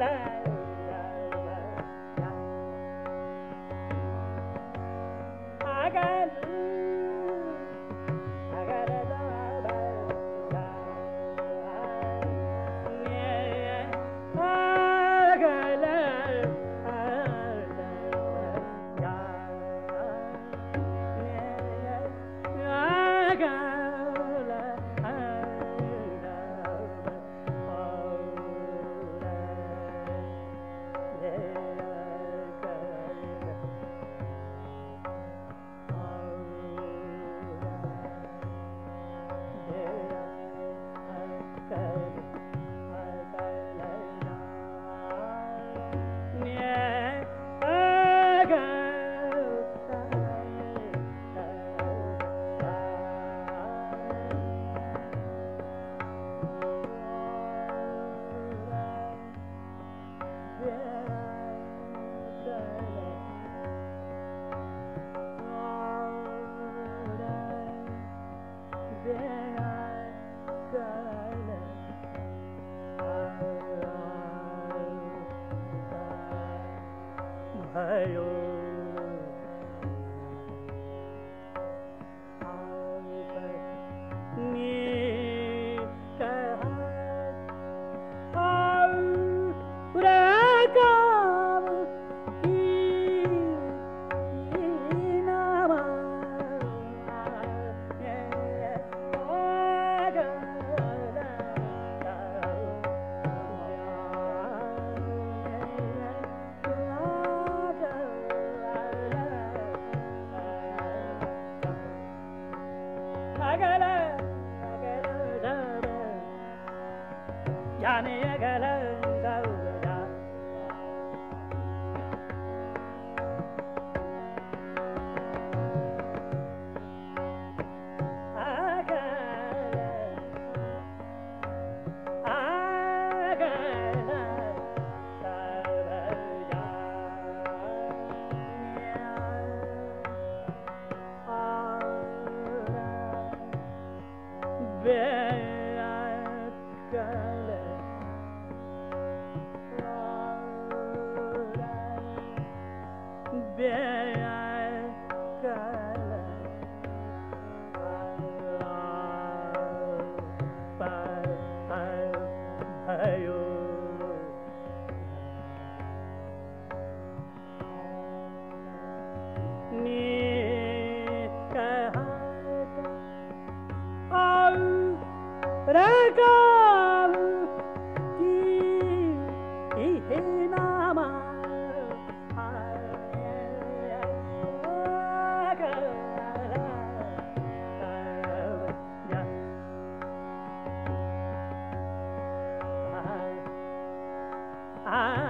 la 还有。but i got time.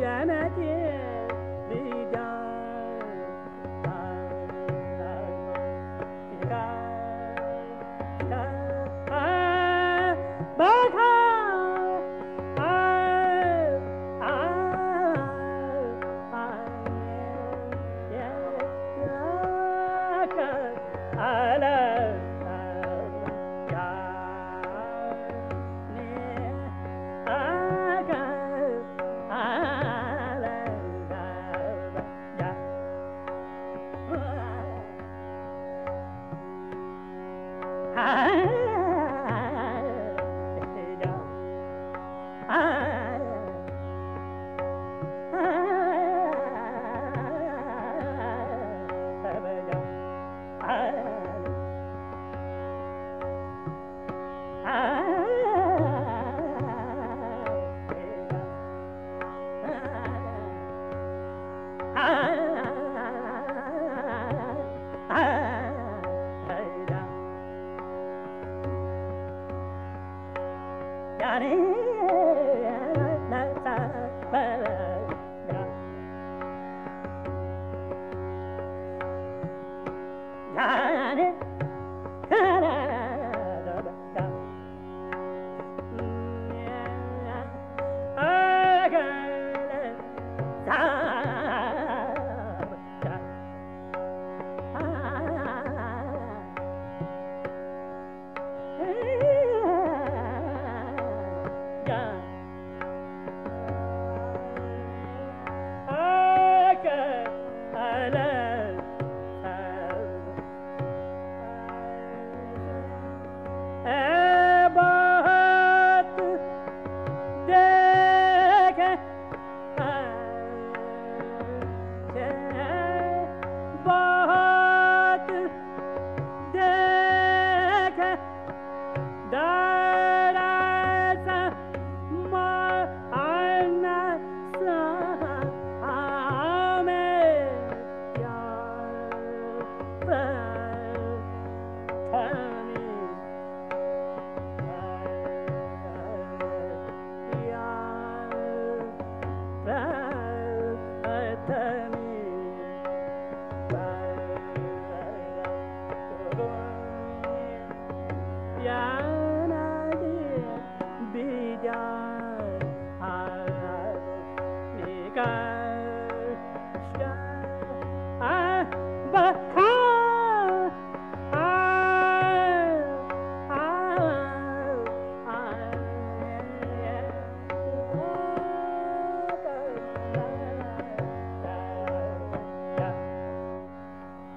जनते Bye. I'm not vatani